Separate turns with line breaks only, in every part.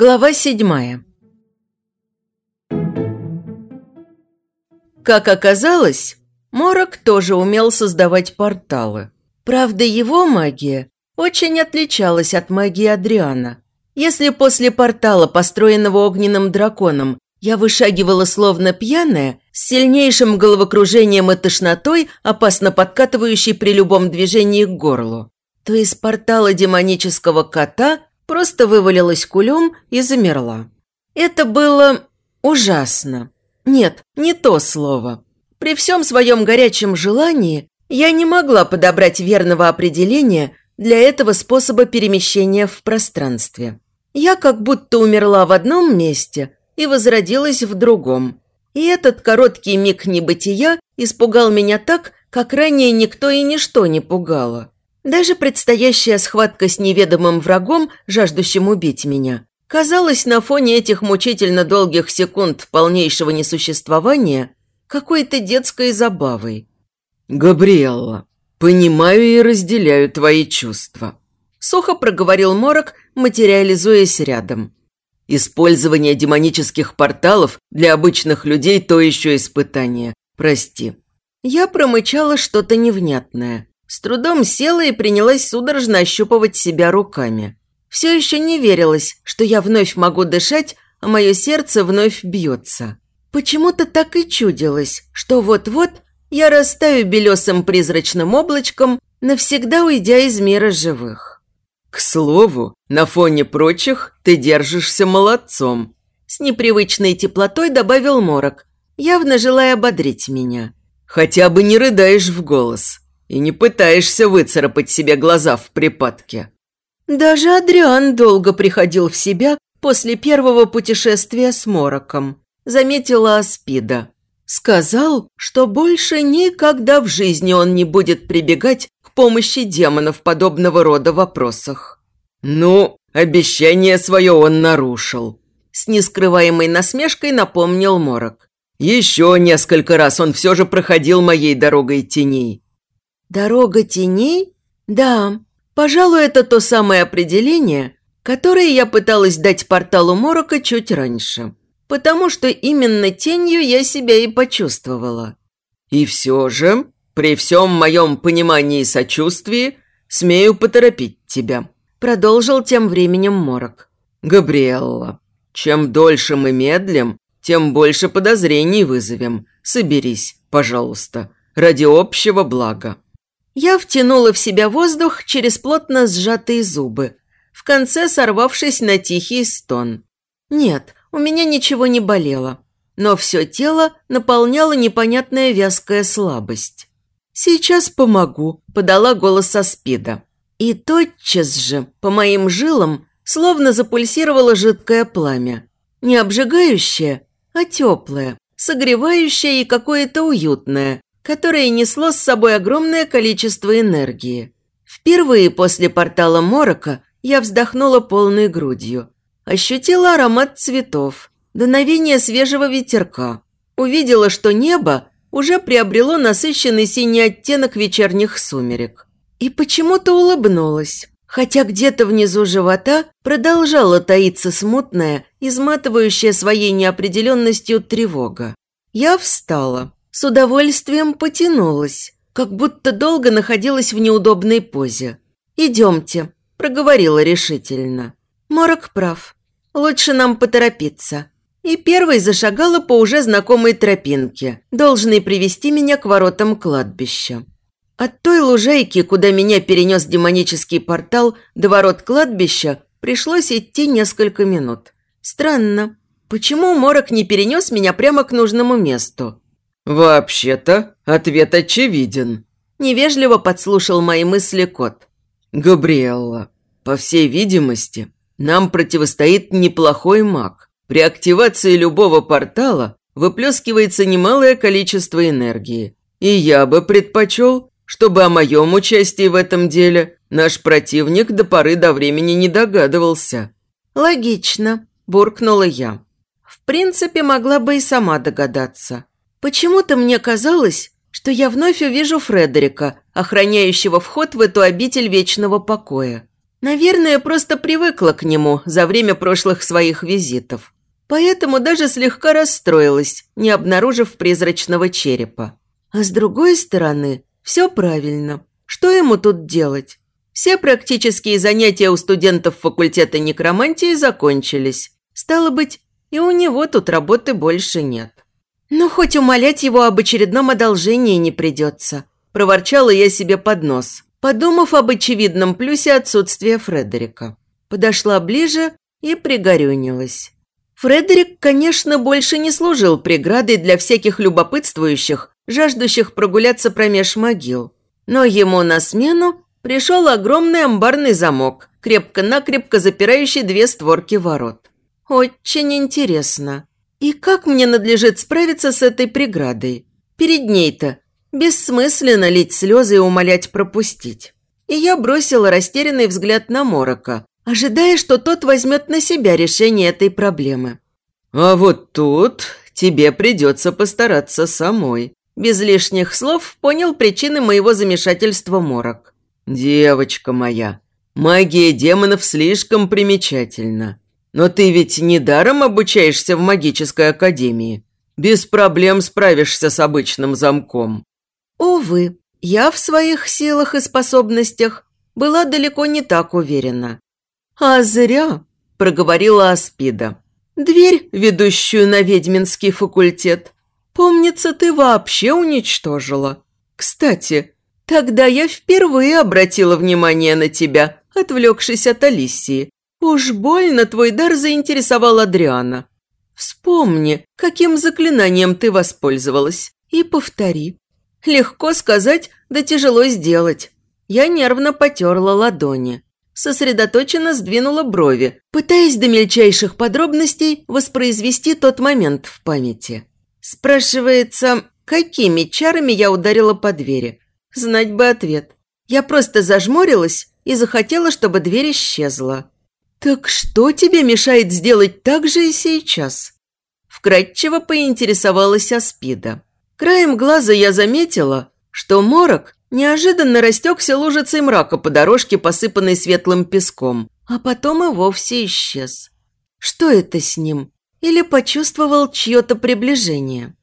Глава седьмая Как оказалось, Морок тоже умел создавать порталы. Правда, его магия очень отличалась от магии Адриана. Если после портала, построенного огненным драконом, я вышагивала словно пьяная, с сильнейшим головокружением и тошнотой, опасно подкатывающей при любом движении к горлу, то из портала демонического кота просто вывалилась кулем и замерла. Это было ужасно. Нет, не то слово. При всем своем горячем желании я не могла подобрать верного определения для этого способа перемещения в пространстве. Я как будто умерла в одном месте и возродилась в другом. И этот короткий миг небытия испугал меня так, как ранее никто и ничто не пугало. Даже предстоящая схватка с неведомым врагом, жаждущим убить меня, казалась на фоне этих мучительно долгих секунд полнейшего несуществования какой-то детской забавой.
«Габриэлла, понимаю и разделяю твои чувства», – сухо проговорил Морок, материализуясь рядом. «Использование демонических порталов для обычных людей – то еще испытание. Прости».
Я промычала что-то невнятное – с трудом села и принялась судорожно ощупывать себя руками. Все еще не верилось, что я вновь могу дышать, а мое сердце вновь бьется. Почему-то так и чудилось, что вот-вот я растаю белесым призрачным облачком, навсегда уйдя из мира живых.
«К слову, на фоне прочих ты держишься молодцом»,
с непривычной теплотой добавил Морок, явно желая ободрить меня.
«Хотя бы не рыдаешь в голос и не пытаешься выцарапать себе глаза в припадке.
Даже Адриан долго приходил в себя после первого путешествия с Мороком, заметила Аспида. Сказал, что больше никогда в жизни он не будет прибегать к помощи демонов подобного рода вопросах.
«Ну, обещание свое он нарушил», –
с нескрываемой насмешкой напомнил Морок.
«Еще несколько раз он все же проходил моей дорогой теней.
Дорога теней? Да, пожалуй, это то самое определение, которое я пыталась дать порталу Морока чуть раньше. Потому что именно тенью я себя и почувствовала.
И все же, при всем моем понимании и сочувствии, смею поторопить тебя.
Продолжил тем временем Морок.
Габриэлла, чем дольше мы медлим, тем больше подозрений вызовем. Соберись, пожалуйста, ради общего блага.
Я втянула в себя воздух через плотно сжатые зубы, в конце сорвавшись на тихий стон. Нет, у меня ничего не болело, но все тело наполняло непонятная вязкая слабость. «Сейчас помогу», – подала голос со спида. И тотчас же по моим жилам словно запульсировало жидкое пламя. Не обжигающее, а теплое, согревающее и какое-то уютное, которое несло с собой огромное количество энергии. Впервые после портала Морока я вздохнула полной грудью. Ощутила аромат цветов, дуновение свежего ветерка. Увидела, что небо уже приобрело насыщенный синий оттенок вечерних сумерек. И почему-то улыбнулась, хотя где-то внизу живота продолжала таиться смутная, изматывающая своей неопределенностью тревога. Я встала, с удовольствием потянулась, как будто долго находилась в неудобной позе. «Идемте», – проговорила решительно. Морок прав. Лучше нам поторопиться. И первой зашагала по уже знакомой тропинке, должной привести меня к воротам кладбища. От той лужайки, куда меня перенес демонический портал, до ворот кладбища пришлось идти несколько минут. Странно. Почему Морок не перенес меня прямо к нужному месту?
«Вообще-то, ответ очевиден», –
невежливо подслушал мои мысли кот.
«Габриэлла, по всей видимости, нам противостоит неплохой маг. При активации любого портала выплескивается немалое количество энергии. И я бы предпочел, чтобы о моем участии в этом деле наш противник до поры до времени не догадывался».
«Логично», – буркнула я. «В принципе, могла бы и сама догадаться». Почему-то мне казалось, что я вновь увижу Фредерика, охраняющего вход в эту обитель вечного покоя. Наверное, просто привыкла к нему за время прошлых своих визитов. Поэтому даже слегка расстроилась, не обнаружив призрачного черепа. А с другой стороны, все правильно. Что ему тут делать? Все практические занятия у студентов факультета некромантии закончились. Стало быть, и у него тут работы больше нет. Но хоть умолять его об очередном одолжении не придется. Проворчала я себе под нос, подумав об очевидном плюсе отсутствия Фредерика. Подошла ближе и пригорюнилась. Фредерик, конечно, больше не служил преградой для всяких любопытствующих, жаждущих прогуляться промеж могил. Но ему на смену пришел огромный амбарный замок, крепко-накрепко запирающий две створки ворот. Очень интересно. И как мне надлежит справиться с этой преградой? Перед ней-то бессмысленно лить слезы и умолять пропустить. И я бросила растерянный взгляд на Морока, ожидая, что тот возьмет на себя решение этой проблемы.
«А вот тут тебе придется постараться самой»,
без лишних слов понял причины моего замешательства Морок.
«Девочка моя, магия демонов слишком примечательна. Но ты ведь недаром обучаешься в магической академии. Без проблем справишься с обычным замком».
Увы, я в своих силах и способностях была далеко не так уверена. «А зря», – проговорила Аспида. «Дверь, ведущую на ведьминский факультет, помнится, ты вообще уничтожила. Кстати, тогда я впервые обратила внимание на тебя, отвлекшись от Алисии. Уж больно твой дар заинтересовал Адриана. Вспомни, каким заклинанием ты воспользовалась, и повтори. Легко сказать, да тяжело сделать. Я нервно потерла ладони сосредоточенно сдвинула брови, пытаясь до мельчайших подробностей воспроизвести тот момент в памяти. Спрашивается, какими чарами я ударила по двери? Знать бы ответ. Я просто зажмурилась и захотела, чтобы дверь исчезла. «Так что тебе мешает сделать так же и сейчас?» Вкратчиво поинтересовалась Аспида. Краем глаза я заметила, что морок неожиданно растекся лужицей мрака по дорожке, посыпанной светлым песком, а потом и вовсе исчез. Что это с ним? Или почувствовал чье-то приближение?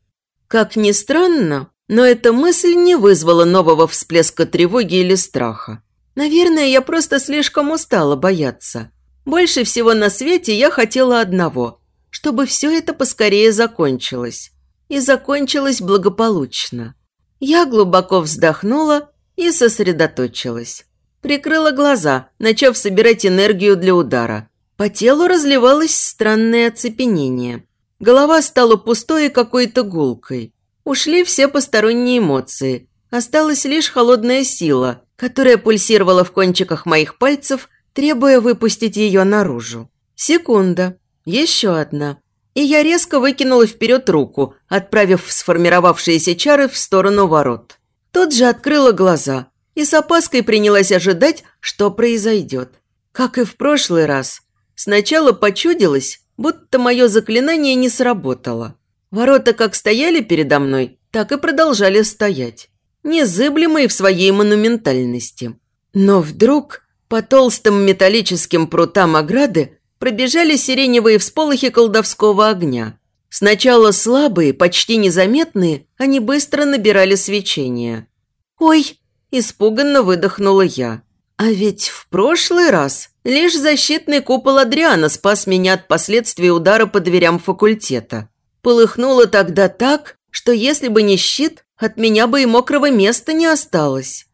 Как ни странно, но эта мысль не вызвала нового всплеска тревоги или страха. Наверное, я просто слишком устала бояться. Больше всего на свете я хотела одного – чтобы все это поскорее закончилось. И закончилось благополучно. Я глубоко вздохнула и сосредоточилась. Прикрыла глаза, начав собирать энергию для удара. По телу разливалось странное оцепенение. Голова стала пустой и какой-то гулкой. Ушли все посторонние эмоции. Осталась лишь холодная сила, которая пульсировала в кончиках моих пальцев, требуя выпустить ее наружу. Секунда. Еще одна и я резко выкинула вперед руку, отправив сформировавшиеся чары в сторону ворот. Тут же открыла глаза и с опаской принялась ожидать, что произойдет. Как и в прошлый раз, сначала почудилось, будто мое заклинание не сработало. Ворота как стояли передо мной, так и продолжали стоять, незыблемые в своей монументальности. Но вдруг по толстым металлическим прутам ограды пробежали сиреневые всполохи колдовского огня. Сначала слабые, почти незаметные, они быстро набирали свечение. «Ой!» – испуганно выдохнула я. «А ведь в прошлый раз лишь защитный купол Адриана спас меня от последствий удара по дверям факультета. Полыхнуло тогда так, что если бы не щит, от меня бы и мокрого места не осталось».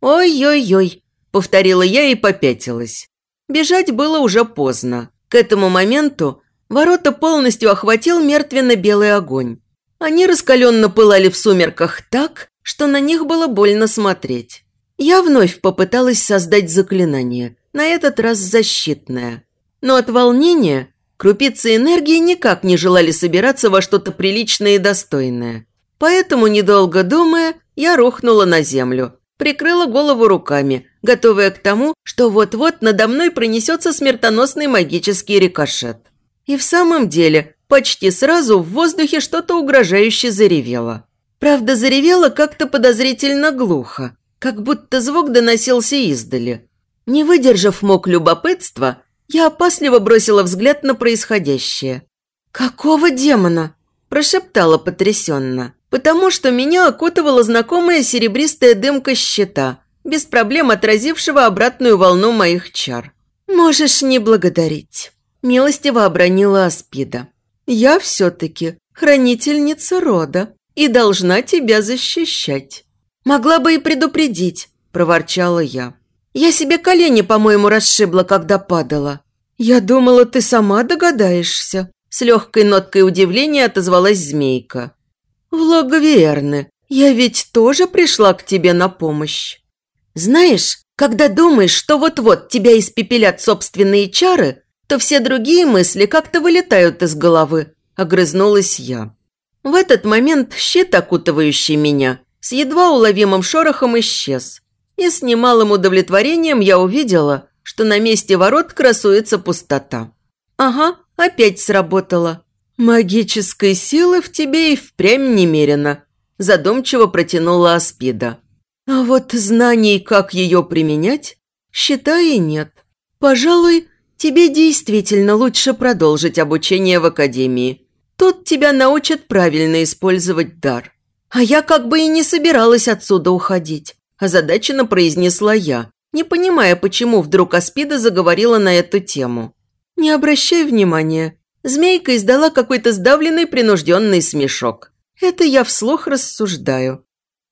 «Ой-ой-ой!» – повторила я и попятилась. Бежать было уже поздно. К этому моменту ворота полностью охватил мертвенно-белый огонь. Они раскаленно пылали в сумерках так, что на них было больно смотреть. Я вновь попыталась создать заклинание, на этот раз защитное. Но от волнения крупицы энергии никак не желали собираться во что-то приличное и достойное. Поэтому, недолго думая, я рухнула на землю, прикрыла голову руками, готовая к тому, что вот-вот надо мной пронесется смертоносный магический рикошет. И в самом деле, почти сразу в воздухе что-то угрожающе заревело. Правда, заревело как-то подозрительно глухо, как будто звук доносился издали. Не выдержав мок любопытства, я опасливо бросила взгляд на происходящее. «Какого демона?» – прошептала потрясенно, потому что меня окутывала знакомая серебристая дымка щита, без проблем отразившего обратную волну моих чар. «Можешь не благодарить», – милостиво обронила Аспида. «Я все-таки хранительница рода и должна тебя защищать». «Могла бы и предупредить», – проворчала я. «Я себе колени, по-моему, расшибла, когда падала». «Я думала, ты сама догадаешься», – с легкой ноткой удивления отозвалась змейка. «В логове Эрны. Я ведь тоже пришла к тебе на помощь». «Знаешь, когда думаешь, что вот-вот тебя испепелят собственные чары, то все другие мысли как-то вылетают из головы», – огрызнулась я. В этот момент щит, окутывающий меня, с едва уловимым шорохом исчез. И с немалым удовлетворением я увидела, что на месте ворот красуется пустота. Ага, опять сработало. Магической силы в тебе и впрямь немерено, задумчиво протянула Аспида. А вот знаний, как ее применять, считай нет. Пожалуй, тебе действительно лучше продолжить обучение в академии. Тут тебя научат правильно использовать дар. А я как бы и не собиралась отсюда уходить, озадаченно произнесла я, не понимая, почему вдруг Аспида заговорила на эту тему. Не обращай внимания. Змейка издала какой-то сдавленный принужденный смешок. Это я вслух рассуждаю.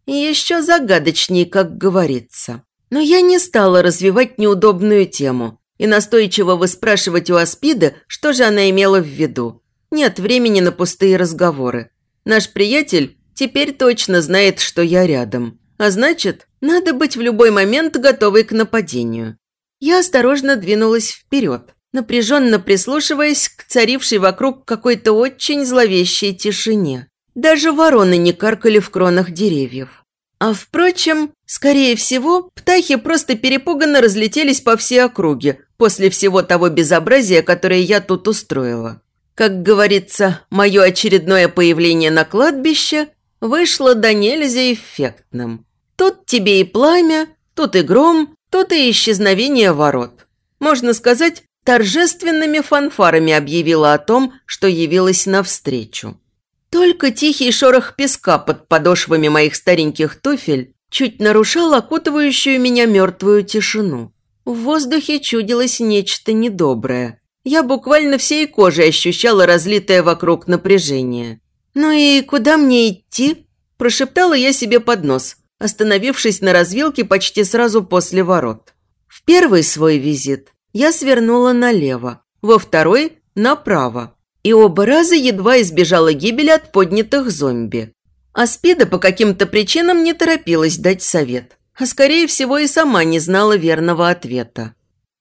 И еще загадочнее, как говорится. Но я не стала развивать неудобную тему и настойчиво выспрашивать у Аспиды, что же она имела в виду. Нет времени на пустые разговоры. Наш приятель теперь точно знает, что я рядом. А значит, надо быть в любой момент готовой к нападению. Я осторожно двинулась вперед, напряженно прислушиваясь к царившей вокруг какой-то очень зловещей тишине. Даже вороны не каркали в кронах деревьев. А впрочем, скорее всего, птахи просто перепуганно разлетелись по всей округе после всего того безобразия, которое я тут устроила. Как говорится, мое очередное появление на кладбище вышло до нельзя эффектным. Тут тебе и пламя, тут и гром, тут и исчезновение ворот. Можно сказать, торжественными фанфарами объявила о том, что явилась навстречу. Только тихий шорох песка под подошвами моих стареньких туфель чуть нарушал окутывающую меня мертвую тишину. В воздухе чудилось нечто недоброе – я буквально всей кожей ощущала разлитое вокруг напряжение. «Ну и куда мне идти?» – прошептала я себе под нос, остановившись на развилке почти сразу после ворот. В первый свой визит я свернула налево, во второй – направо. И оба раза едва избежала гибели от поднятых зомби. А Спида по каким-то причинам не торопилась дать совет, а скорее всего и сама не знала верного ответа.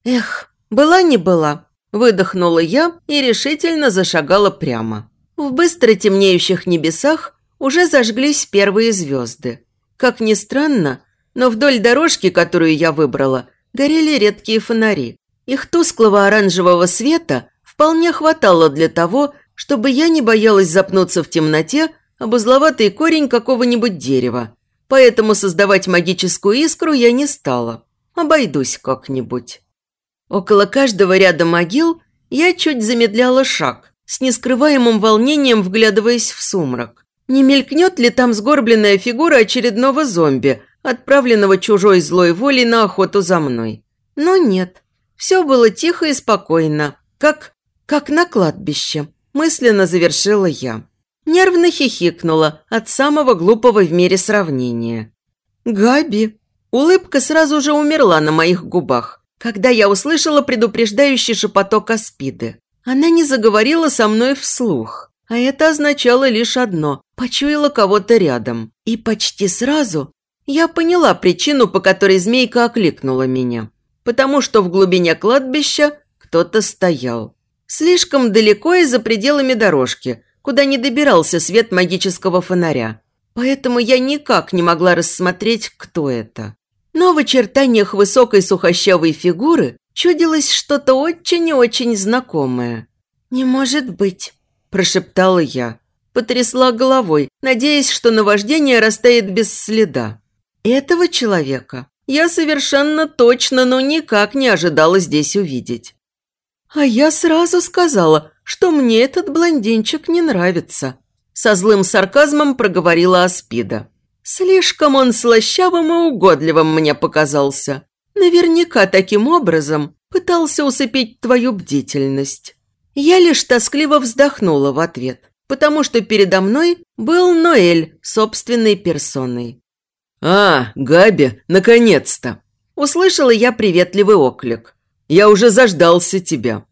Эх, была не была, Выдохнула я и решительно зашагала прямо. В быстро темнеющих небесах уже зажглись первые звезды. Как ни странно, но вдоль дорожки, которую я выбрала, горели редкие фонари. Их тусклого оранжевого света вполне хватало для того, чтобы я не боялась запнуться в темноте об узловатый корень какого-нибудь дерева. Поэтому создавать магическую искру я не стала. Обойдусь как-нибудь. Около каждого ряда могил я чуть замедляла шаг, с нескрываемым волнением вглядываясь в сумрак. Не мелькнет ли там сгорбленная фигура очередного зомби, отправленного чужой злой волей на охоту за мной? Но нет. Все было тихо и спокойно, как, как на кладбище, мысленно завершила я. Нервно хихикнула от самого глупого в мире сравнения. «Габи!» Улыбка сразу же умерла на моих губах когда я услышала предупреждающий шепоток Аспиды. Она не заговорила со мной вслух, а это означало лишь одно – почуяла кого-то рядом. И почти сразу я поняла причину, по которой змейка окликнула меня. Потому что в глубине кладбища кто-то стоял. Слишком далеко и за пределами дорожки, куда не добирался свет магического фонаря. Поэтому я никак не могла рассмотреть, кто это. Но в очертаниях высокой сухощавой фигуры чудилось что-то очень и очень знакомое. «Не может быть», – прошептала я. Потрясла головой, надеясь, что наваждение растает без следа. Этого человека я совершенно точно, но никак не ожидала здесь увидеть. А я сразу сказала, что мне этот блондинчик не нравится. Со злым сарказмом проговорила Аспида. Слишком он слащавым и угодливым мне показался. Наверняка таким образом пытался усыпить твою бдительность. Я лишь тоскливо вздохнула в ответ, потому что передо мной был Ноэль собственной персоной.
«А, Габи, наконец-то!»
Услышала я приветливый оклик.
«Я уже заждался тебя».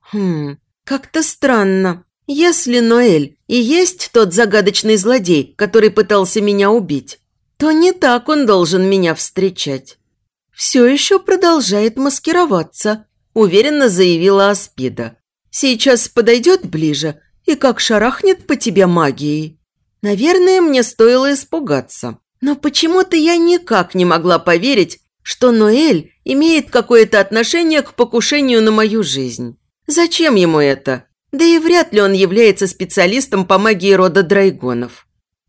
«Хм, как-то странно. Если Ноэль и есть тот загадочный злодей, который пытался меня убить, то не так он должен меня встречать. Все еще продолжает маскироваться», – уверенно заявила Аспида. «Сейчас подойдет ближе и как шарахнет по тебе магией. Наверное, мне стоило испугаться. Но почему-то я никак не могла поверить, что Ноэль имеет какое-то отношение к покушению на мою жизнь. Зачем ему это? Да и вряд ли он является специалистом по магии рода драйгонов.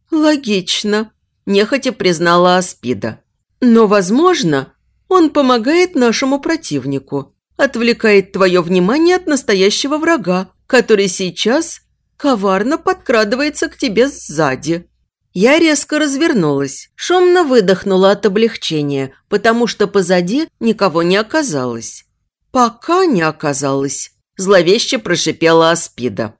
Логично, нехотя признала Аспида. Но, возможно, он помогает нашему противнику, отвлекает твое внимание от настоящего врага, который сейчас коварно подкрадывается к тебе сзади. Я резко развернулась, шумно выдохнула от облегчения, потому что позади никого не оказалось. Пока не оказалось, зловеще прошипела Аспида.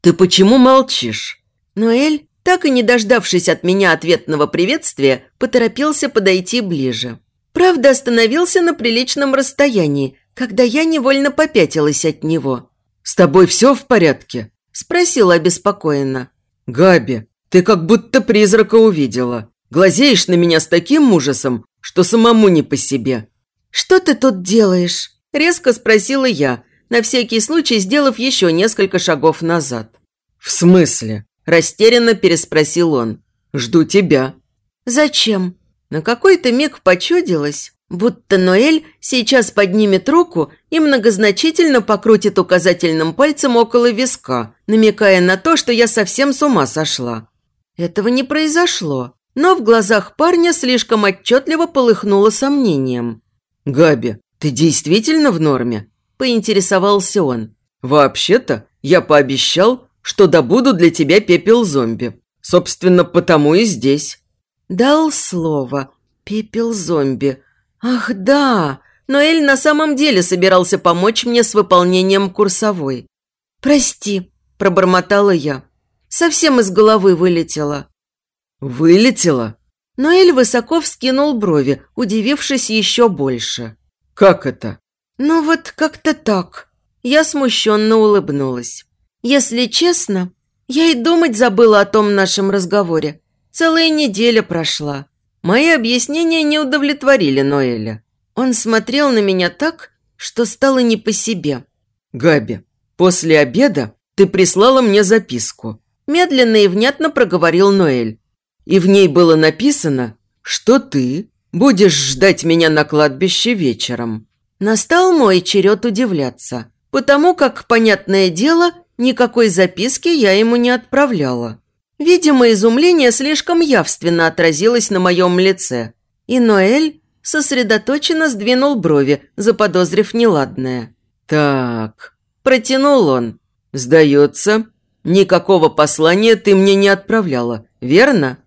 «Ты почему молчишь?»
Ноэль, так и не дождавшись от меня ответного приветствия, поторопился подойти ближе. Правда, остановился на приличном расстоянии, когда я невольно попятилась от него.
«С тобой все в порядке?»
– спросила обеспокоенно.
«Габи, ты как будто призрака увидела. Глазеешь на меня с таким ужасом, что самому не по себе».
«Что ты тут делаешь?» – резко спросила я, на всякий случай сделав еще несколько шагов назад.
«В смысле?» – растерянно переспросил он. «Жду тебя».
«Зачем?» На какой-то миг почудилось, будто Ноэль сейчас поднимет руку и многозначительно покрутит указательным пальцем около виска, намекая на то, что я совсем с ума сошла. Этого не произошло, но в глазах парня слишком отчетливо полыхнуло сомнением.
«Габи, ты действительно в норме?»
– поинтересовался он.
«Вообще-то я пообещал, что добуду для тебя пепел зомби. Собственно, потому и здесь».
«Дал слово. Пепел зомби. Ах, да! Ноэль на самом деле собирался помочь мне с выполнением курсовой. «Прости», – пробормотала я. Совсем из головы вылетело.
«Вылетело?»
Ноэль высоко вскинул брови, удивившись еще больше.
«Как это?»
«Ну вот как-то так». Я смущенно улыбнулась. «Если честно, я и думать забыла о том нашем разговоре. Целая неделя прошла. Мои объяснения не удовлетворили Ноэля. Он смотрел на меня так, что стало не по себе.
«Габи, после обеда ты прислала мне записку.
Медленно и внятно проговорил Ноэль.
И в ней было написано, что ты будешь ждать меня на кладбище вечером.
Настал мой черед удивляться, потому как, понятное дело, никакой записки я ему не отправляла. Видимо, изумление слишком явственно отразилось на моем лице. И Ноэль сосредоточенно сдвинул брови, заподозрив неладное.
«Так», –
протянул он.
«Сдается, Никакого послания ты мне не отправляла, верно?»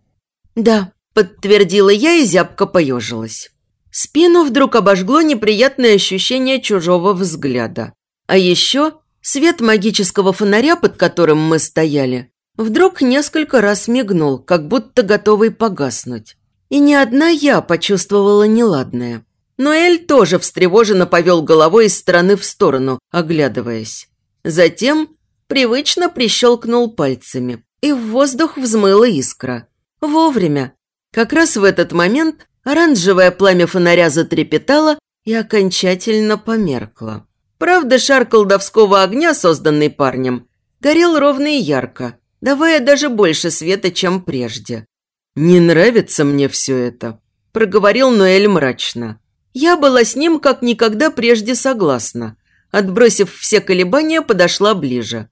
«Да», – подтвердила я и зябко поежилась. Спину вдруг обожгло неприятное ощущение чужого взгляда. А еще свет магического фонаря, под которым мы стояли, вдруг несколько раз мигнул, как будто готовый погаснуть. И ни одна я почувствовала неладное. Но Эль тоже встревоженно повел головой из стороны в сторону, оглядываясь. Затем привычно прищелкнул пальцами, и в воздух взмыла искра. Вовремя. Как раз в этот момент оранжевое пламя фонаря затрепетало и окончательно померкло. Правда, шар колдовского огня, созданный парнем, горел ровно и ярко, давая даже больше света, чем прежде.
«Не нравится мне все это», – проговорил Ноэль мрачно.
Я была с ним как никогда прежде согласна. Отбросив все колебания, подошла ближе.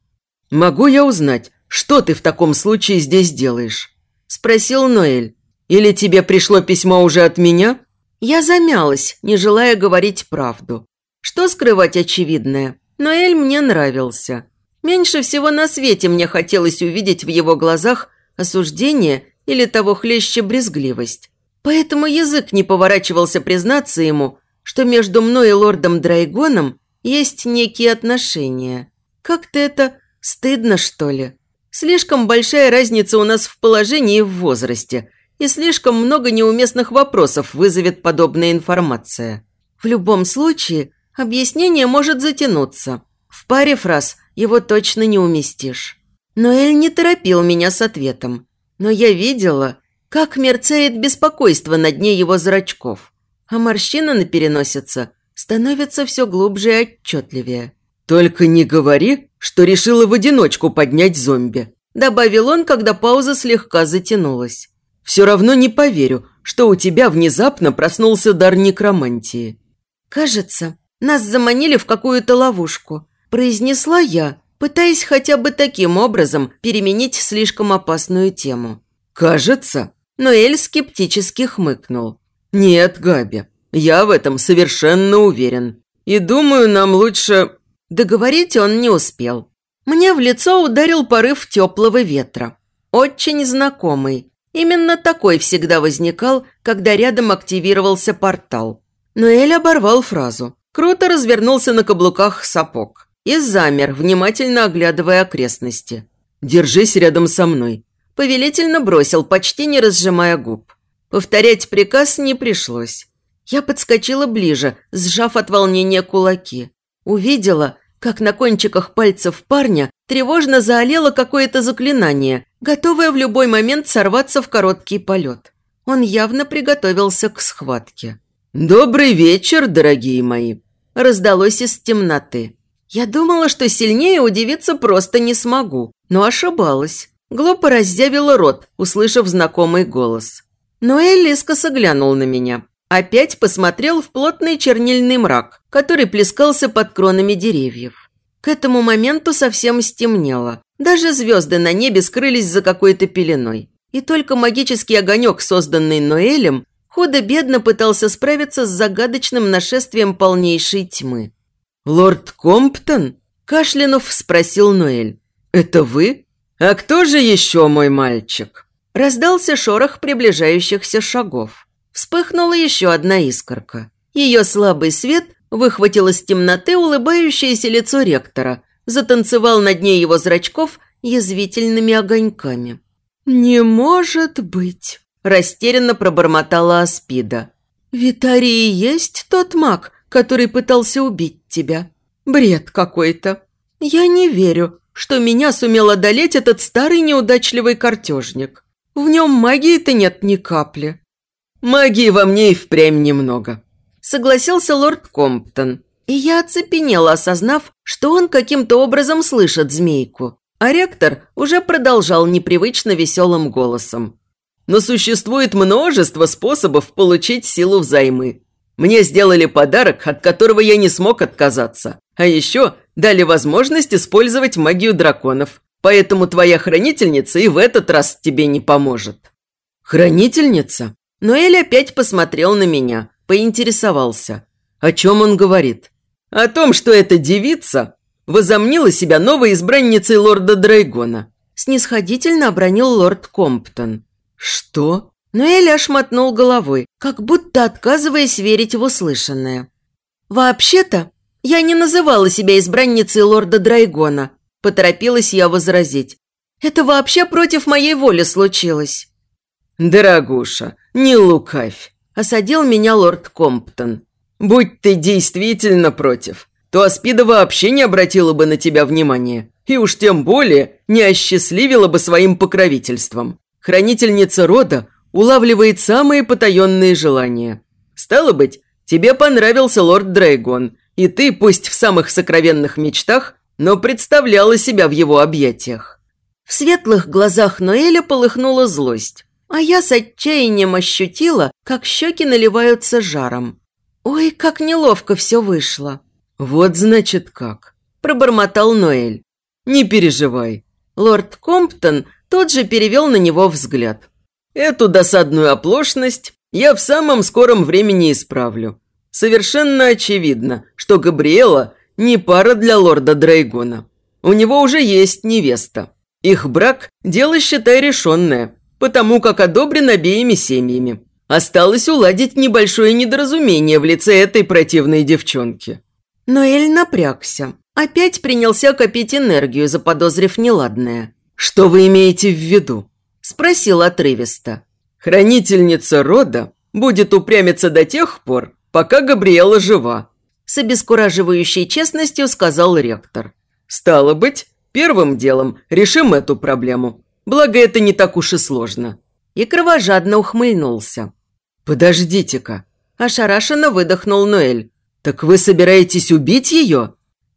«Могу я узнать, что ты в таком случае здесь делаешь?» – спросил Ноэль. «Или тебе пришло письмо уже от меня?»
Я замялась, не желая говорить правду. Что скрывать очевидное? Но Эль мне нравился. Меньше всего на свете мне хотелось увидеть в его глазах осуждение или того хлеще брезгливость. Поэтому язык не поворачивался признаться ему, что между мной и лордом Драйгоном есть некие отношения. Как-то это стыдно, что ли? Слишком большая разница у нас в положении и в возрасте, и слишком много неуместных вопросов вызовет подобная информация. В любом случае, объяснение может затянуться. В паре фраз его точно не уместишь. Но Эль не торопил меня с ответом. Но я видела, как мерцает беспокойство на дне его зрачков, а морщина на переносице становится все глубже и отчетливее.
«Только не говори, что решила в одиночку поднять зомби»,
добавил он, когда пауза слегка затянулась.
«Все равно не поверю, что у тебя внезапно проснулся дар некромантии».
«Кажется, нас заманили в какую-то ловушку», произнесла я, пытаясь хотя бы таким образом переменить слишком опасную тему.
«Кажется?»
Но Эль скептически хмыкнул.
«Нет, Габи, я в этом совершенно уверен. И думаю, нам лучше...»
Договорить он не успел. Мне в лицо ударил порыв теплого ветра. Очень знакомый. Именно такой всегда возникал, когда рядом активировался портал. Но Эль оборвал фразу. Круто развернулся на каблуках сапог и замер, внимательно оглядывая окрестности.
«Держись рядом со мной», –
повелительно бросил, почти не разжимая губ. Повторять приказ не пришлось. Я подскочила ближе, сжав от волнения кулаки. Увидела, как на кончиках пальцев парня тревожно заолело какое-то заклинание, готовое в любой момент сорваться в короткий полет. Он явно приготовился к схватке.
«Добрый вечер, дорогие мои!» раздалось из темноты.
Я думала, что сильнее удивиться просто не смогу, но ошибалась. Глупо раздявила рот, услышав знакомый голос. Но Элли искоса глянул на меня. Опять посмотрел в плотный чернильный мрак, который плескался под кронами деревьев. К этому моменту совсем стемнело. Даже звезды на небе скрылись за какой-то пеленой. И только магический огонек, созданный Ноэлем, худо-бедно пытался справиться с загадочным нашествием полнейшей тьмы.
«Лорд Комптон?» – кашлянув спросил Ноэль. «Это вы? А кто же еще мой мальчик?»
Раздался шорох приближающихся шагов. Вспыхнула еще одна искорка. Ее слабый свет выхватил из темноты улыбающееся лицо ректора, затанцевал на дне его зрачков язвительными огоньками. «Не может быть!» – растерянно пробормотала Аспида. «Витарий есть тот маг, который пытался убить тебя? Бред какой-то. Я не верю, что меня сумел одолеть этот старый неудачливый картежник. В нем магии-то нет ни капли».
«Магии во мне и впрямь немного», –
согласился лорд Комптон. И я оцепенела, осознав, что он каким-то образом слышит змейку. А ректор уже продолжал непривычно веселым голосом.
«Но существует множество способов получить силу взаймы. Мне сделали подарок, от которого я не смог отказаться. А еще дали возможность использовать магию драконов. Поэтому твоя хранительница и в этот раз тебе не поможет».
«Хранительница?» Ноэль опять посмотрел на меня, поинтересовался. О чем он говорит?
О том, что эта девица возомнила себя новой избранницей лорда Драйгона.
Снисходительно обронил лорд Комптон.
Что?
Ноэль аж мотнул головой, как будто отказываясь верить в услышанное. «Вообще-то, я не называла себя избранницей лорда Драйгона», – поторопилась я возразить. «Это вообще против моей воли случилось».
«Дорогуша, не лукавь», – осадил меня лорд Комптон. «Будь ты действительно против, то Аспида вообще не обратила бы на тебя внимания, и уж тем более не осчастливила бы своим покровительством. Хранительница рода улавливает самые потаенные желания. Стало быть, тебе понравился лорд Дрейгон, и ты, пусть в самых сокровенных мечтах, но представляла себя в его объятиях».
В светлых глазах Ноэля полыхнула злость. А я с отчаянием ощутила, как щеки наливаются жаром. Ой, как неловко все вышло.
«Вот значит как», – пробормотал Ноэль. «Не переживай». Лорд Комптон тут же перевел на него взгляд. «Эту досадную оплошность я в самом скором времени исправлю. Совершенно очевидно, что Габриэла не пара для лорда Дрейгона. У него уже есть невеста. Их брак – дело, считай, решенное, потому как одобрен обеими семьями. Осталось уладить небольшое недоразумение в лице этой противной девчонки.
Но Эль напрягся. Опять принялся копить энергию, заподозрив неладное.
«Что вы имеете в виду?»
– спросил отрывисто.
«Хранительница рода будет упрямиться до тех пор, пока Габриэла жива», –
с обескураживающей честностью сказал ректор.
«Стало быть, первым делом решим эту проблему. Благо, это не так уж и сложно».
И кровожадно ухмыльнулся.
«Подождите-ка», –
ошарашенно выдохнул Ноэль.
«Так вы собираетесь убить ее?»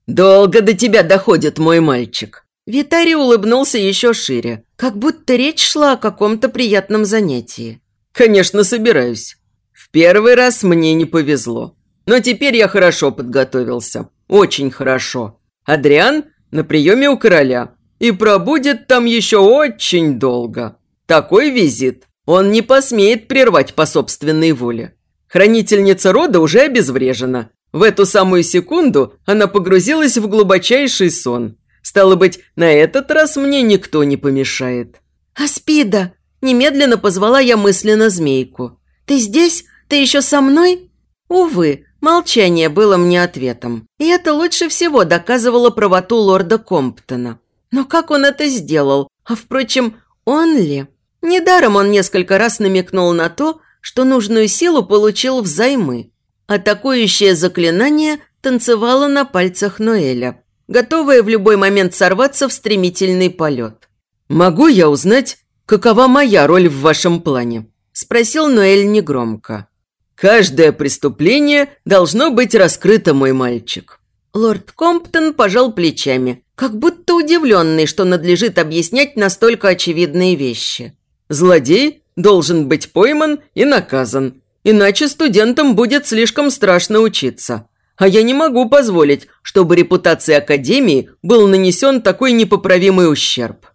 «Долго до тебя доходит, мой мальчик».
Витарий улыбнулся еще шире, как будто речь шла о каком-то приятном занятии.
«Конечно, собираюсь. В первый раз мне не повезло. Но теперь я хорошо подготовился. Очень хорошо. Адриан на приеме у короля. И пробудет там еще очень долго. Такой визит он не посмеет прервать по собственной воле. Хранительница рода уже обезврежена. В эту самую секунду она погрузилась в глубочайший сон. Стало быть, на этот раз мне никто не помешает.
«Аспида!» – немедленно позвала я мысленно змейку. «Ты здесь? Ты еще со мной?» Увы, молчание было мне ответом. И это лучше всего доказывало правоту лорда Комптона. Но как он это сделал? А впрочем, он ли? Недаром он несколько раз намекнул на то, что нужную силу получил взаймы. Атакующее заклинание танцевало на пальцах Ноэля, готовое в любой момент сорваться в стремительный полет.
«Могу я узнать, какова моя роль в вашем плане?»
– спросил Ноэль негромко.
«Каждое преступление должно быть раскрыто, мой мальчик».
Лорд Комптон пожал плечами, как будто удивленный, что надлежит объяснять настолько очевидные вещи.
Злодей должен быть пойман и наказан, иначе студентам будет слишком страшно учиться. А я не могу позволить, чтобы репутации Академии был нанесен такой непоправимый ущерб.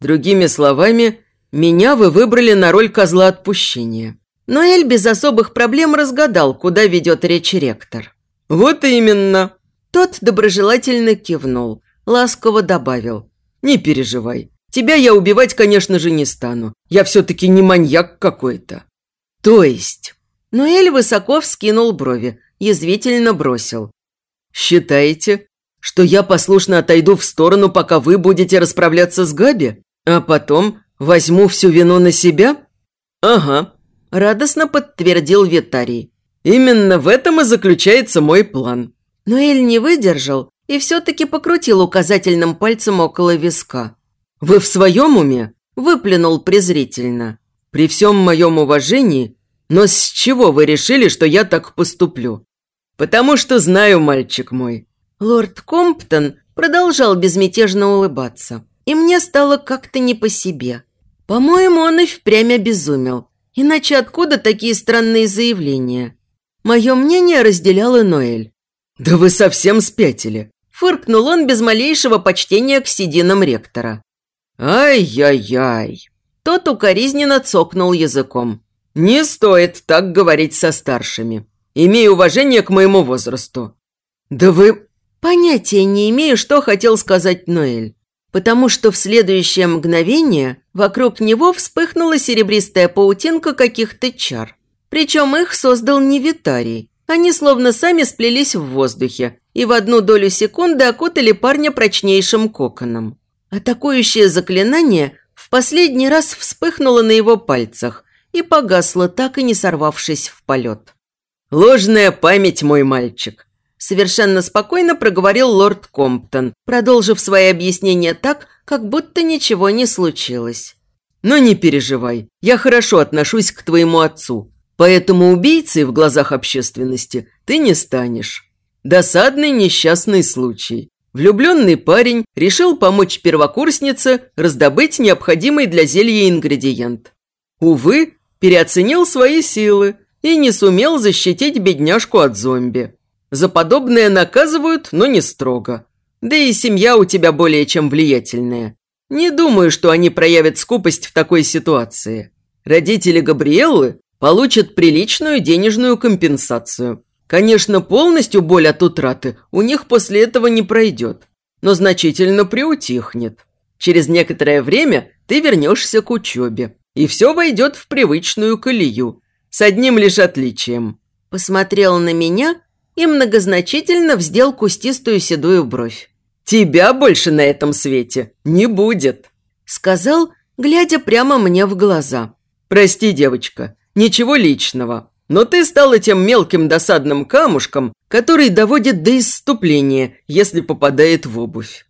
Другими словами, меня вы выбрали на роль козла отпущения.
Но Эль без особых проблем разгадал, куда ведет речь ректор.
«Вот именно!»
Тот доброжелательно кивнул, ласково добавил.
«Не переживай, Тебя я убивать, конечно же, не стану. Я все-таки не маньяк какой-то.
То есть? Но Эль высоко вскинул брови, язвительно бросил.
Считаете, что я послушно отойду в сторону, пока вы будете расправляться с Габи? А потом возьму всю вину на себя? Ага,
радостно подтвердил Витарий.
Именно в этом и заключается мой план.
Но Эль не выдержал и все-таки покрутил указательным пальцем около виска.
«Вы в своем уме?»
– выплюнул презрительно.
«При всем моем уважении, но с чего вы решили, что я так поступлю?» «Потому что знаю, мальчик мой».
Лорд Комптон продолжал безмятежно улыбаться. И мне стало как-то не по себе. По-моему, он и впрямь обезумел. Иначе откуда такие странные заявления? Мое мнение разделял и Ноэль.
«Да вы совсем спятили!»
Фыркнул он без малейшего почтения к сединам ректора.
«Ай-яй-яй!»
Тот укоризненно цокнул языком.
«Не стоит так говорить со старшими. Имей уважение к моему возрасту».
«Да вы...» Понятия не имею, что хотел сказать Ноэль. Потому что в следующее мгновение вокруг него вспыхнула серебристая паутинка каких-то чар. Причем их создал не Витарий. Они словно сами сплелись в воздухе и в одну долю секунды окутали парня прочнейшим коконом. Атакующее заклинание в последний раз вспыхнуло на его пальцах и погасло, так и не сорвавшись в полет.
«Ложная память, мой мальчик», –
совершенно спокойно проговорил лорд Комптон, продолжив свои объяснения так, как будто ничего не случилось.
«Но не переживай, я хорошо отношусь к твоему отцу, поэтому убийцей в глазах общественности ты не станешь. Досадный несчастный случай. Влюбленный парень решил помочь первокурснице раздобыть необходимый для зелья ингредиент. Увы, переоценил свои силы и не сумел защитить бедняжку от зомби. За подобное наказывают, но не строго. Да и семья у тебя более чем влиятельная. Не думаю, что они проявят скупость в такой ситуации. Родители Габриэллы получат приличную денежную компенсацию. Конечно, полностью боль от утраты у них после этого не пройдет, но значительно приутихнет. Через некоторое время ты вернешься к учебе, и все войдет в привычную колею, с одним лишь отличием.
Посмотрел на меня и многозначительно вздел кустистую седую бровь.
«Тебя больше на этом свете не будет», – сказал, глядя прямо мне в глаза. «Прости, девочка, ничего личного, но ты стала тем мелким досадным камушком, который доводит до исступления, если попадает в обувь».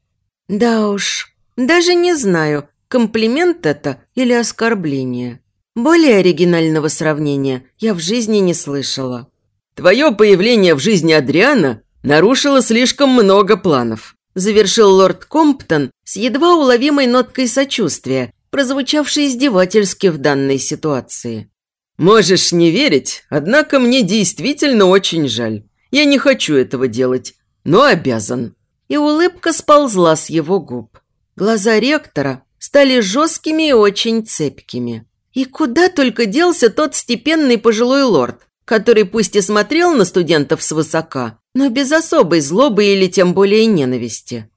«Да уж, даже не знаю, комплимент это или оскорбление. Более оригинального сравнения я в жизни не слышала».
«Твое появление в жизни Адриана нарушило слишком много планов»,
завершил лорд Комптон с едва уловимой ноткой сочувствия, прозвучавшей издевательски в данной ситуации.
«Можешь не верить, однако мне действительно очень жаль. Я не хочу этого делать, но обязан».
И улыбка сползла с его губ. Глаза ректора стали жесткими и очень цепкими. И куда только делся тот степенный пожилой лорд, который пусть и смотрел на студентов свысока, но без особой злобы или тем более ненависти.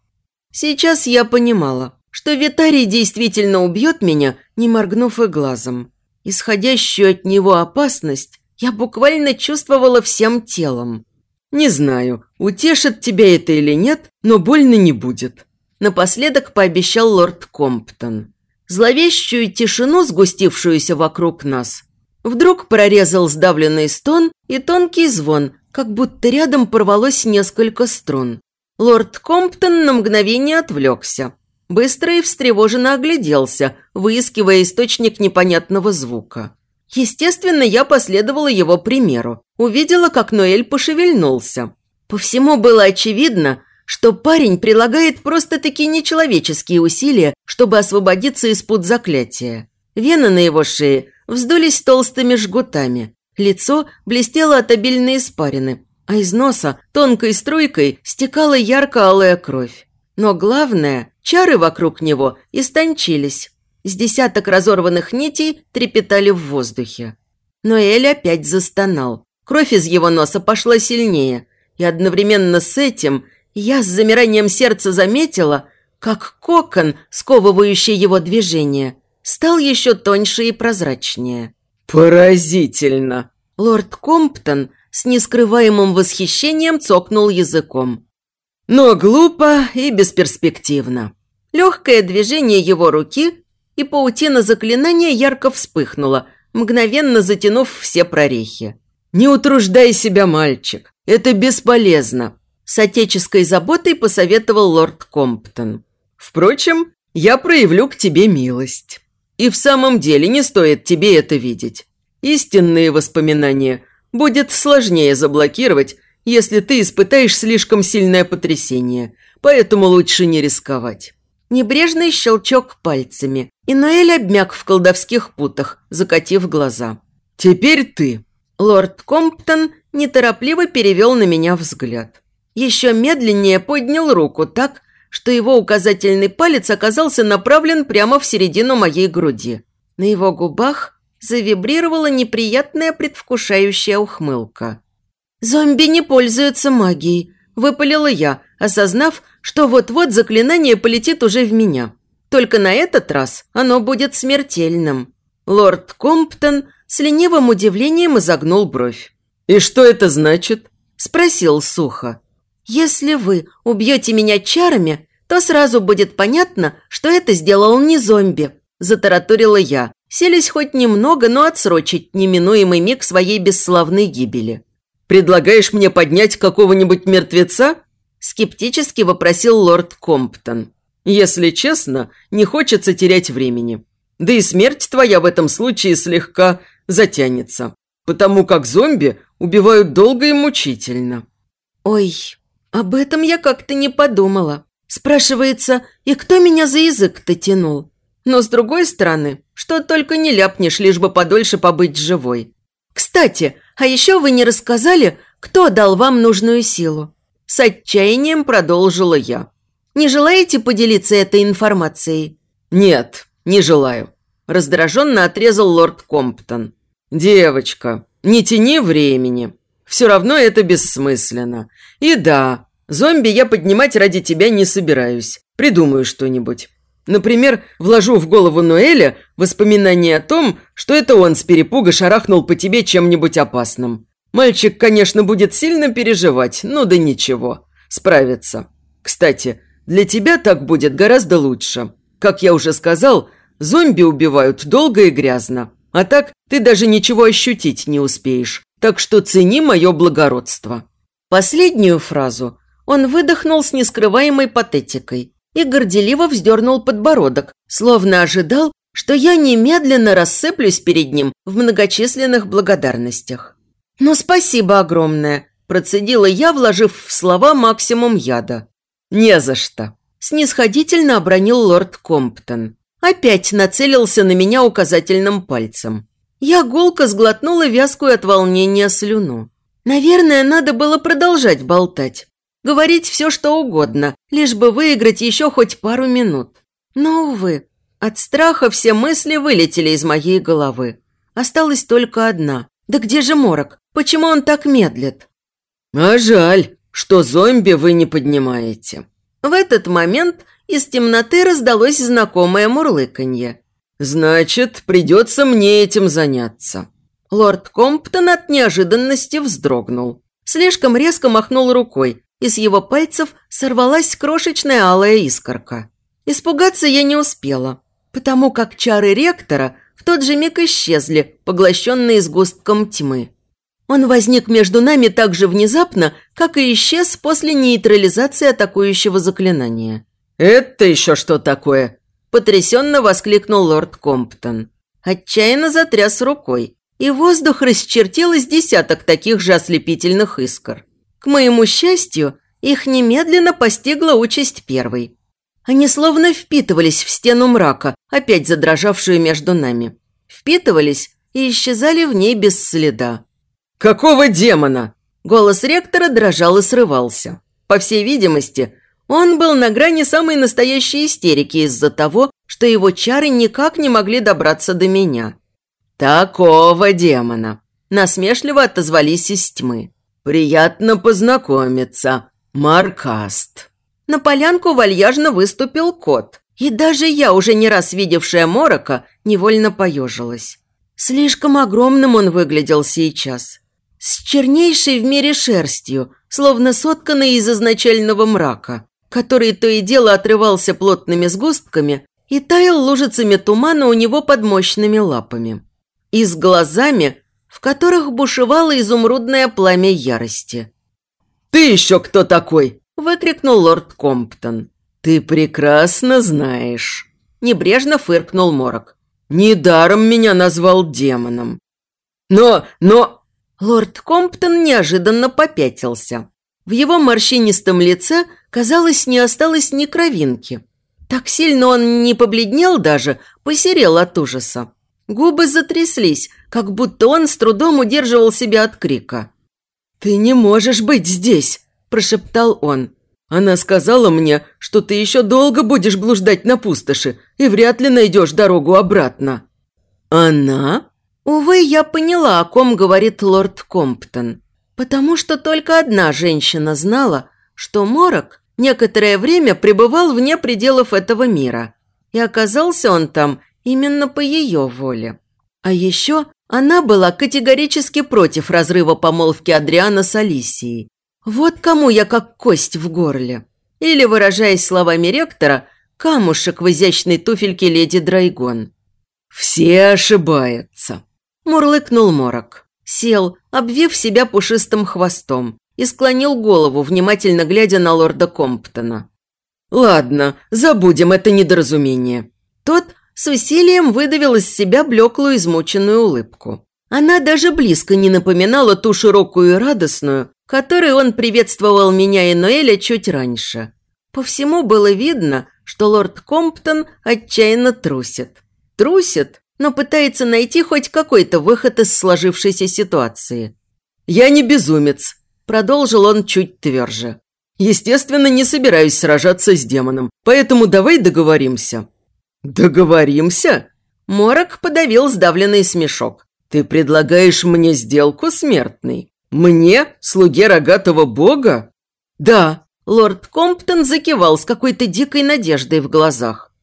Сейчас я понимала, что Витарий действительно убьет меня, не моргнув и глазом. Исходящую от него опасность я буквально чувствовала всем телом.
«Не знаю, утешит тебя это или нет, но больно не будет»,
напоследок пообещал лорд Комптон. Зловещую тишину, сгустившуюся вокруг нас, вдруг прорезал сдавленный стон и тонкий звон, как будто рядом порвалось несколько струн. Лорд Комптон на мгновение отвлекся. Быстро и встревоженно огляделся, выискивая источник непонятного звука. Естественно, я последовала его примеру. Увидела, как Ноэль пошевельнулся. По всему было очевидно, что парень прилагает просто-таки нечеловеческие усилия, чтобы освободиться из-под заклятия. Вены на его шее вздулись толстыми жгутами. Лицо блестело от обильной испарины, а из носа тонкой струйкой стекала ярко-алая кровь. Но главное, чары вокруг него истончились. С десяток разорванных нитей трепетали в воздухе. Но Эль опять застонал. Кровь из его носа пошла сильнее, и одновременно с этим – я с замиранием сердца заметила, как кокон, сковывающий его движение, стал еще тоньше и прозрачнее.
«Поразительно!»
Лорд Комптон с нескрываемым восхищением цокнул языком.
«Но глупо и бесперспективно».
Легкое движение его руки, и паутина заклинания ярко вспыхнула, мгновенно затянув все прорехи.
«Не утруждай себя, мальчик. Это бесполезно
с отеческой заботой посоветовал лорд Комптон.
«Впрочем, я проявлю к тебе милость. И в самом деле не стоит тебе это видеть. Истинные воспоминания будет сложнее заблокировать, если ты испытаешь слишком сильное потрясение, поэтому лучше не рисковать».
Небрежный щелчок пальцами, и Ноэль обмяк в колдовских путах, закатив глаза.
«Теперь ты».
Лорд Комптон неторопливо перевел на меня взгляд еще медленнее поднял руку так, что его указательный палец оказался направлен прямо в середину моей груди. На его губах завибрировала неприятная предвкушающая ухмылка. «Зомби не пользуются магией», – выпалила я, осознав, что вот-вот заклинание полетит уже в меня. Только на этот раз оно будет смертельным. Лорд Комптон с ленивым удивлением изогнул бровь.
«И что это значит?»
– спросил сухо. «Если вы убьете меня чарами, то сразу будет понятно, что это сделал не зомби», – затараторила я, селись хоть немного, но отсрочить неминуемый миг своей бесславной гибели.
«Предлагаешь мне поднять какого-нибудь мертвеца?» – скептически вопросил лорд Комптон. «Если честно, не хочется терять времени. Да и смерть твоя в этом случае слегка затянется, потому как зомби убивают долго и мучительно».
«Ой, об этом я как-то не подумала. Спрашивается, и кто меня за язык-то тянул? Но с другой стороны, что только не ляпнешь, лишь бы подольше побыть живой. Кстати, а еще вы не рассказали, кто дал вам нужную силу? С отчаянием продолжила я. Не желаете поделиться этой информацией?
Нет, не желаю. Раздраженно отрезал лорд Комптон. «Девочка, не тяни времени. Все равно это бессмысленно. И да, зомби я поднимать ради тебя не собираюсь. Придумаю что-нибудь. Например, вложу в голову Ноэля воспоминание о том, что это он с перепуга шарахнул по тебе чем-нибудь опасным. Мальчик, конечно, будет сильно переживать, но да ничего, справится. Кстати, для тебя так будет гораздо лучше. Как я уже сказал, зомби убивают долго и грязно. А так ты даже ничего ощутить не успеешь. Так что цени мое благородство».
Последнюю фразу он выдохнул с нескрываемой патетикой и горделиво вздернул подбородок, словно ожидал, что я немедленно рассыплюсь перед ним в многочисленных благодарностях. «Ну, спасибо огромное», – процедила я, вложив в слова максимум яда.
«Не за что», – снисходительно обронил лорд Комптон.
Опять нацелился на меня указательным пальцем. Я гулко сглотнула вязкую от волнения слюну. Наверное, надо было продолжать болтать. Говорить все, что угодно, лишь бы выиграть еще хоть пару минут. Но, увы, от страха все мысли вылетели из моей головы. Осталась только одна. Да где же Морок? Почему он так медлит?
А жаль, что зомби вы не поднимаете.
В этот момент из темноты раздалось знакомое мурлыканье.
«Значит, придется мне этим заняться».
Лорд Комптон от неожиданности вздрогнул. Слишком резко махнул рукой, и с его пальцев сорвалась крошечная алая искорка. Испугаться я не успела, потому как чары ректора в тот же миг исчезли, поглощенные сгустком тьмы. Он возник между нами так же внезапно, как и исчез после нейтрализации атакующего заклинания.
«Это еще что такое?»
Потрясенно воскликнул лорд Комптон. Отчаянно затряс рукой, и воздух расчертил из десяток таких же ослепительных искр. К моему счастью, их немедленно постигла участь первой. Они словно впитывались в стену мрака, опять задрожавшую между нами. Впитывались и исчезали в ней без следа.
«Какого демона?»
Голос ректора дрожал и срывался. По всей видимости, он был на грани самой настоящей истерики из-за того, что его чары никак не могли добраться до меня.
«Такого демона!»
– насмешливо отозвались из тьмы.
«Приятно познакомиться, Маркаст».
На полянку вальяжно выступил кот, и даже я, уже не раз видевшая Морока, невольно поежилась. Слишком огромным он выглядел сейчас. С чернейшей в мире шерстью, словно сотканной из изначального мрака который то и дело отрывался плотными сгустками и таял лужицами тумана у него под мощными лапами. И с глазами, в которых бушевало изумрудное пламя ярости.
«Ты еще кто такой?»
– выкрикнул лорд Комптон.
«Ты прекрасно знаешь», –
небрежно фыркнул Морок.
«Недаром меня назвал демоном». «Но, но...»
Лорд Комптон неожиданно попятился. В его морщинистом лице – казалось, не осталось ни кровинки. Так сильно он не побледнел даже, посерел от ужаса. Губы затряслись, как будто он с трудом удерживал себя от крика.
«Ты не можешь быть здесь!» – прошептал он. «Она сказала мне, что ты еще долго будешь блуждать на пустоши и вряд ли найдешь дорогу обратно».
«Она?» Увы, я поняла, о ком говорит лорд Комптон. Потому что только одна женщина знала, что Морок некоторое время пребывал вне пределов этого мира, и оказался он там именно по ее воле. А еще она была категорически против разрыва помолвки Адриана с Алисией. Вот кому я как кость в горле. Или, выражаясь словами ректора, камушек в изящной туфельке леди Драйгон.
«Все ошибаются», –
мурлыкнул Морок. Сел, обвив себя пушистым хвостом, и склонил голову, внимательно глядя на лорда Комптона.
«Ладно, забудем это недоразумение».
Тот с усилием выдавил из себя блеклую измученную улыбку. Она даже близко не напоминала ту широкую и радостную, которой он приветствовал меня и Ноэля чуть раньше. По всему было видно, что лорд Комптон отчаянно трусит. Трусит, но пытается найти хоть какой-то выход из сложившейся ситуации.
«Я не безумец», Продолжил он чуть тверже. «Естественно, не собираюсь сражаться с демоном, поэтому давай договоримся». «Договоримся?»
Морок подавил сдавленный смешок.
Ты предлагаешь мне сделку, смертный? Мне, слуге рогатого бога?
Да, лорд Комптон закивал с какой-то дикой надеждой в глазах.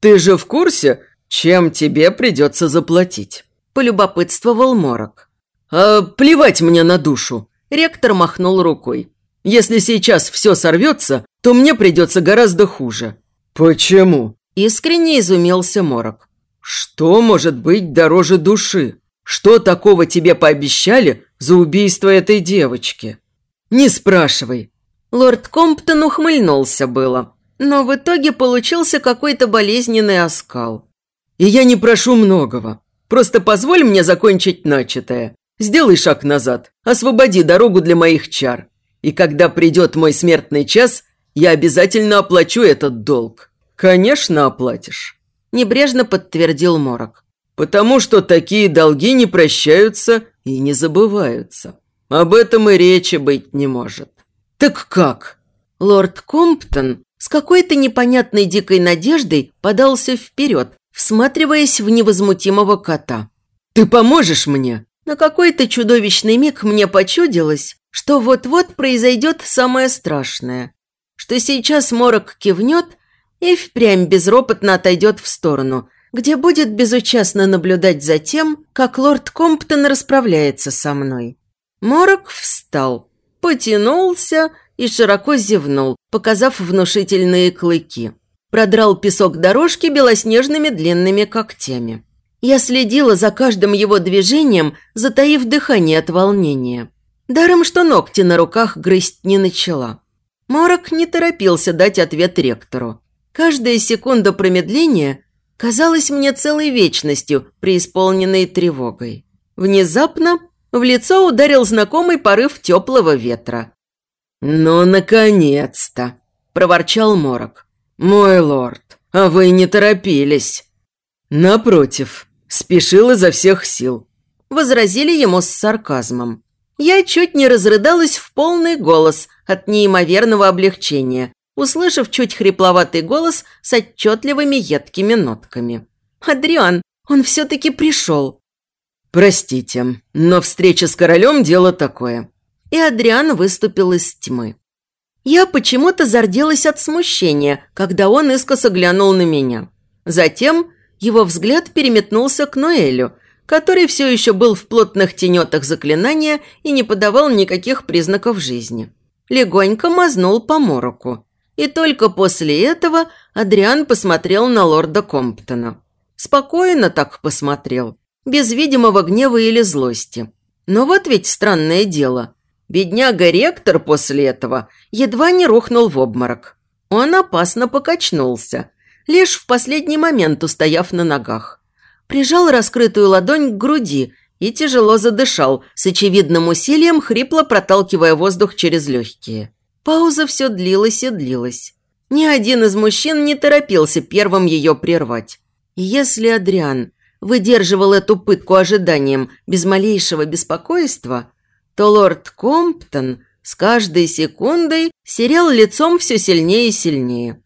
Ты же в курсе, чем тебе придется заплатить? Полюбопытствовал Морок. А плевать мне на душу. Ректор махнул рукой. Если сейчас все сорвется, то мне придется гораздо хуже. Почему? Искренне изумился Морок. Что может быть дороже души? Что такого тебе пообещали за убийство этой девочки? Не спрашивай.
Лорд Комптон ухмыльнулся было, но в итоге получился какой-то болезненный оскал.
И я не прошу многого. Просто позволь мне закончить начатое. Сделай шаг назад, освободи дорогу для моих чар. И когда придет мой смертный час, я обязательно оплачу этот долг. Конечно, оплатишь. Небрежно подтвердил Морок. Потому что такие долги не прощаются и не забываются. Об этом и речи быть не может. Так как?
Лорд Комптон с какой-то непонятной дикой надеждой подался вперед, всматриваясь в невозмутимого кота.
«Ты поможешь мне?»
На какой-то чудовищный миг мне почудилось, что вот-вот произойдет самое страшное. Что сейчас Морок кивнет и впрямь безропотно отойдет в сторону, где будет безучастно наблюдать за тем, как лорд Комптон расправляется со мной. Морок встал, потянулся и широко зевнул, показав внушительные клыки. Продрал песок дорожки белоснежными длинными когтями. Я следила за каждым его движением, затаив дыхание от волнения. Даром, что ногти на руках грызть не начала. Морок не торопился дать ответ ректору. Каждая секунда промедления казалась мне целой вечностью, преисполненной тревогой. Внезапно в лицо ударил знакомый порыв теплого ветра.
«Ну, наконец-то!» – проворчал Морок. «Мой лорд, а вы не торопились!» «Напротив, спешил изо всех сил», –
возразили ему с сарказмом. Я чуть не разрыдалась в полный голос от неимоверного облегчения, услышав чуть хрипловатый голос с отчетливыми едкими нотками. «Адриан, он все-таки пришел!»
«Простите, но встреча с королем – дело такое».
И Адриан выступил из тьмы. Я почему-то зарделась от смущения, когда он искоса глянул на меня. Затем его взгляд переметнулся к Ноэлю, который все еще был в плотных тенетах заклинания и не подавал никаких признаков жизни. Легонько мазнул по мороку. И только после этого Адриан посмотрел на лорда Комптона. Спокойно так посмотрел, без видимого гнева или злости. Но вот ведь странное дело. Бедняга-ректор после этого едва не рухнул в обморок. Он опасно покачнулся, лишь в последний момент устояв на ногах. Прижал раскрытую ладонь к груди и тяжело задышал, с очевидным усилием хрипло проталкивая воздух через легкие. Пауза все длилась и длилась. Ни один из мужчин не торопился первым ее прервать. если Адриан выдерживал эту пытку ожиданием без малейшего беспокойства, то лорд Комптон с каждой секундой серел лицом все сильнее и сильнее.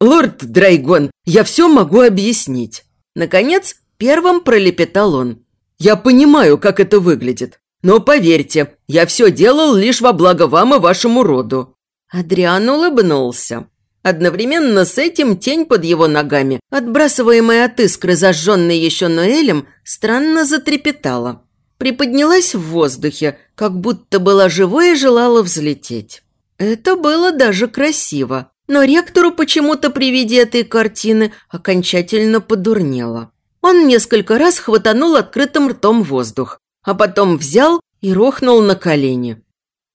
«Лорд Драйгон, я все могу объяснить!»
Наконец, первым пролепетал он.
«Я понимаю, как это выглядит. Но поверьте, я все делал лишь во благо вам и вашему роду».
Адриан улыбнулся. Одновременно с этим тень под его ногами, отбрасываемая от искры, зажженной еще Ноэлем, странно затрепетала. Приподнялась в воздухе, как будто была живой и желала взлететь. Это было даже красиво, но ректору почему-то при виде этой картины окончательно подурнело. Он несколько раз хватанул открытым ртом воздух, а потом взял и рухнул на колени.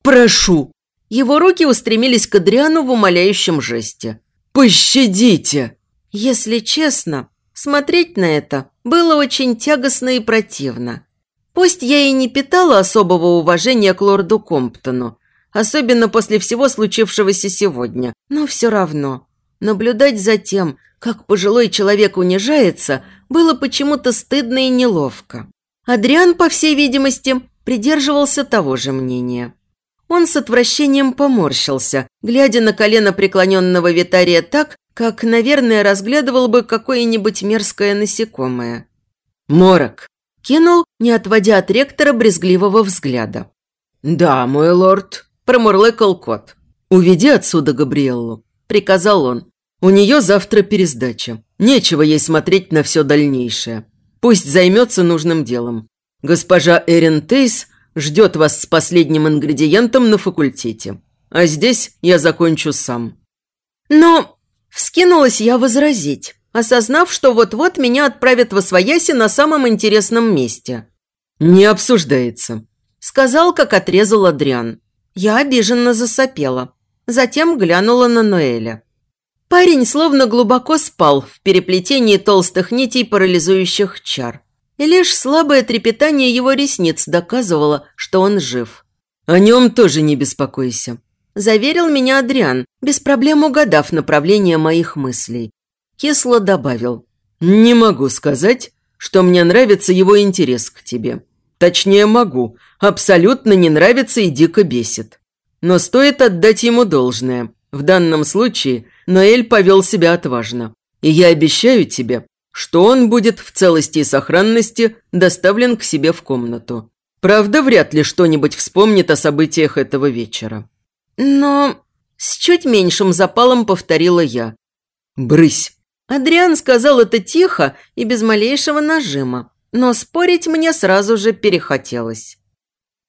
«Прошу!»
Его руки устремились к Адриану в умоляющем жесте.
«Пощадите!»
Если честно, смотреть на это было очень тягостно и противно. Пусть я и не питала особого уважения к лорду Комптону, особенно после всего случившегося сегодня, но все равно. Наблюдать за тем, как пожилой человек унижается, было почему-то стыдно и неловко. Адриан, по всей видимости, придерживался того же мнения. Он с отвращением поморщился, глядя на колено преклоненного Витария так, как, наверное, разглядывал бы какое-нибудь мерзкое насекомое.
«Морок!»
– Кинул, не отводя от ректора брезгливого взгляда.
«Да, мой лорд», – промурлыкал кот. «Уведи отсюда Габриэллу», – приказал он. «У нее завтра пересдача. Нечего ей смотреть на все дальнейшее. Пусть займется нужным делом. Госпожа Эрин Тейс ждет вас с последним ингредиентом на факультете. А здесь я закончу сам».
Но вскинулась я возразить, осознав, что вот-вот меня отправят в Освояси на самом интересном месте.
«Не обсуждается», –
сказал, как отрезал Адриан. Я обиженно засопела. Затем глянула на Ноэля. Парень словно глубоко спал в переплетении толстых нитей парализующих чар. И лишь слабое трепетание его ресниц доказывало, что он жив.
«О нем тоже не беспокойся», –
заверил меня Адриан, без проблем угадав направление моих мыслей. Кисло добавил.
«Не могу сказать, что мне нравится его интерес к тебе. Точнее, могу. Абсолютно не нравится и дико бесит. Но стоит отдать ему должное. В данном случае Ноэль повел себя отважно. И я обещаю тебе, что он будет в целости и сохранности доставлен к себе в комнату. Правда, вряд ли что-нибудь вспомнит о событиях этого вечера.
Но с чуть меньшим запалом повторила я.
«Брысь!»
Адриан сказал это тихо и без малейшего нажима, но спорить мне сразу же перехотелось.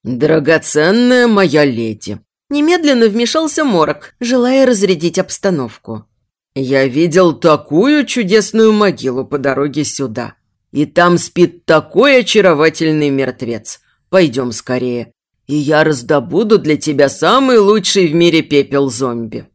«Драгоценная моя леди!»
Немедленно вмешался Морок, желая разрядить обстановку.
«Я видел такую чудесную могилу по дороге сюда. И там спит такой очаровательный мертвец. Пойдем скорее, и я раздобуду для тебя самый лучший в мире пепел зомби».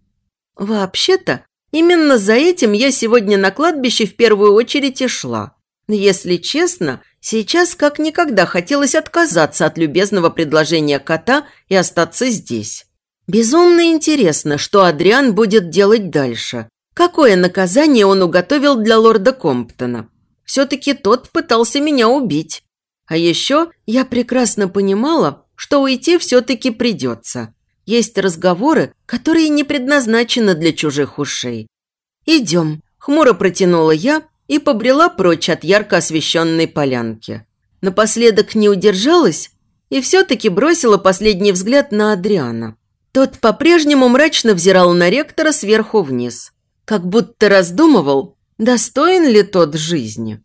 «Вообще-то, именно за этим я сегодня на кладбище в первую очередь и шла. Если честно, сейчас как никогда хотелось отказаться от любезного предложения кота и остаться здесь. Безумно интересно, что Адриан будет делать дальше. Какое наказание он уготовил для лорда Комптона? Все-таки тот пытался меня убить. А еще я прекрасно понимала, что уйти все-таки придется. Есть разговоры, которые не предназначены для чужих ушей. «Идем», – хмуро протянула я, и побрела прочь от ярко освещенной полянки. Напоследок не удержалась и все-таки бросила последний взгляд на Адриана. Тот по-прежнему мрачно взирал на ректора сверху вниз, как будто раздумывал, достоин ли тот жизни.